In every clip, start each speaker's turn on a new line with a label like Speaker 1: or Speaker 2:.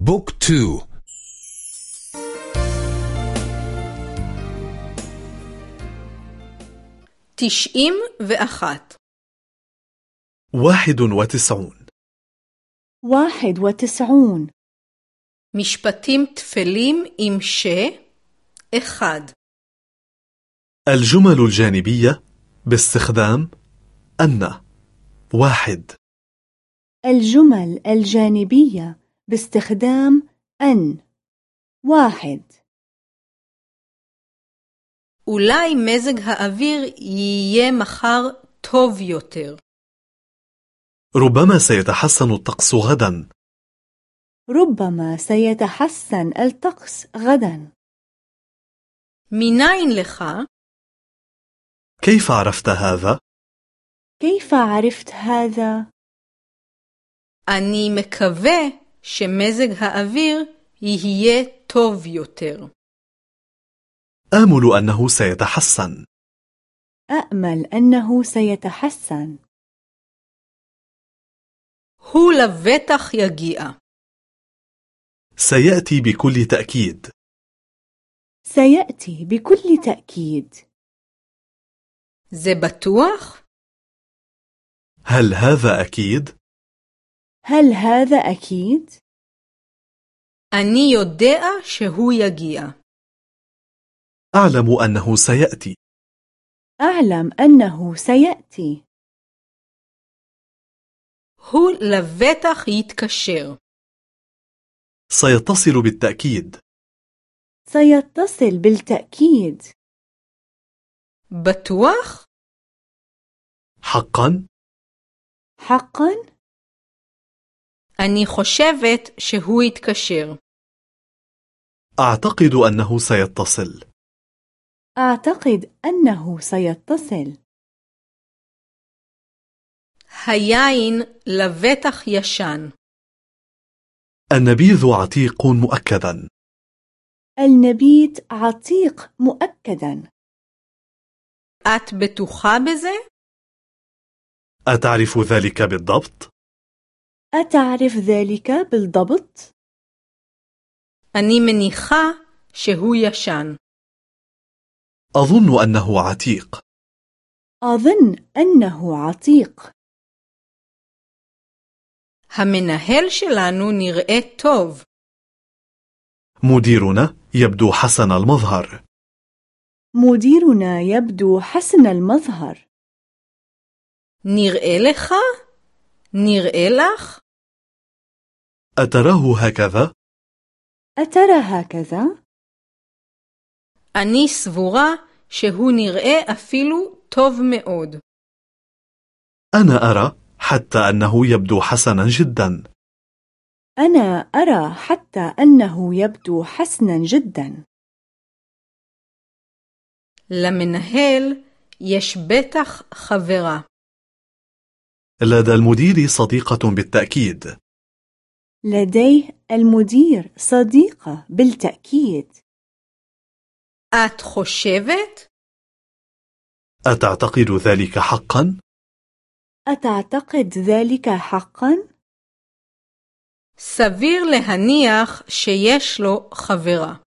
Speaker 1: book two.
Speaker 2: תשעים ואחת
Speaker 3: واحد وتسعون.
Speaker 4: واحد وتسعون.
Speaker 2: משפטים טפלים עם ש אחד
Speaker 3: الجمل الجانبية باستخدام أن. واحد.
Speaker 4: الجمل الجانبية باستخدام أن واحد
Speaker 2: אולי מזג האוויר יהיה מחר טוב יותר.
Speaker 3: ربما سيتحسن الطقس غدا
Speaker 4: ربما سيتحسن الطقس غدا
Speaker 2: מניין לך?
Speaker 3: كيف عرفت هذا؟
Speaker 4: كيف عرفت هذا؟
Speaker 2: אני מקווה שמזג האוויר יהיה טוב יותר.
Speaker 3: آمل أنه سيتحسن
Speaker 4: أأمل أنه سيتحسن
Speaker 2: הוא לבטח יגיע.
Speaker 3: سيأتي بكل تأكيد
Speaker 4: سيأتي بكل تأكيد
Speaker 2: זה בטוח?
Speaker 3: هل هذا أكيد؟
Speaker 4: هل هذا أكيد؟
Speaker 2: אני יודע שהוא יגיע.
Speaker 3: أعلم أنه سيأتي
Speaker 4: أعلم أنه سيأتي
Speaker 2: הוא לבטח יתקשר.
Speaker 3: سيتصل بالتأكيد
Speaker 4: سيتصل بالتأكيد
Speaker 2: בטוח?
Speaker 3: حقا؟
Speaker 4: حقا؟
Speaker 2: אני חושבת שהוא יתקשר.
Speaker 3: أعتقد أنه سيتصل
Speaker 4: أعتقد أنه سيتصل
Speaker 2: היין לבטח ישן.
Speaker 3: النبيذ عتيق مؤكدا
Speaker 4: النبيت عتيق مؤكدا
Speaker 2: את בטוחה בזה?
Speaker 3: أتعرف ذلك بالضبط؟
Speaker 4: أتعرف ذلك بالضبط؟
Speaker 2: אני מניחה שהוא ישן.
Speaker 3: أظن أنه عتيق
Speaker 4: أظن أنه عتيق
Speaker 2: המנהל שלנו נראה טוב.
Speaker 3: مديرنا يبدو حسن المظهر
Speaker 4: مديرنا يبدو حسن المظهر
Speaker 2: נראה לך? נראה לך?
Speaker 3: أتراه هكذا؟
Speaker 4: أترى هكذا؟
Speaker 2: אני סבורה שהוא נראה אפילו טוב מאוד.
Speaker 3: أنا أرى حتى أنه يبدو حسنا جدا
Speaker 4: أنا أرى حتى أنه يبدو حسنا جدا
Speaker 2: למנהל יש בטח חברה.
Speaker 3: لدى المدير صديقة بالتأكيد
Speaker 4: لديه المدير صديقة بالتأكيد
Speaker 2: את חושבת?
Speaker 3: أتعتقد ذلك حقا؟
Speaker 4: أتعتقد ذلك حقا؟
Speaker 2: סביר להניח שיש לו חברה.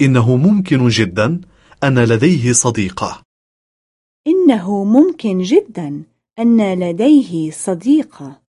Speaker 3: إنه ممكن جدا أن لديه صديقة
Speaker 4: إنه ممكن جدا أن لديه صديقة.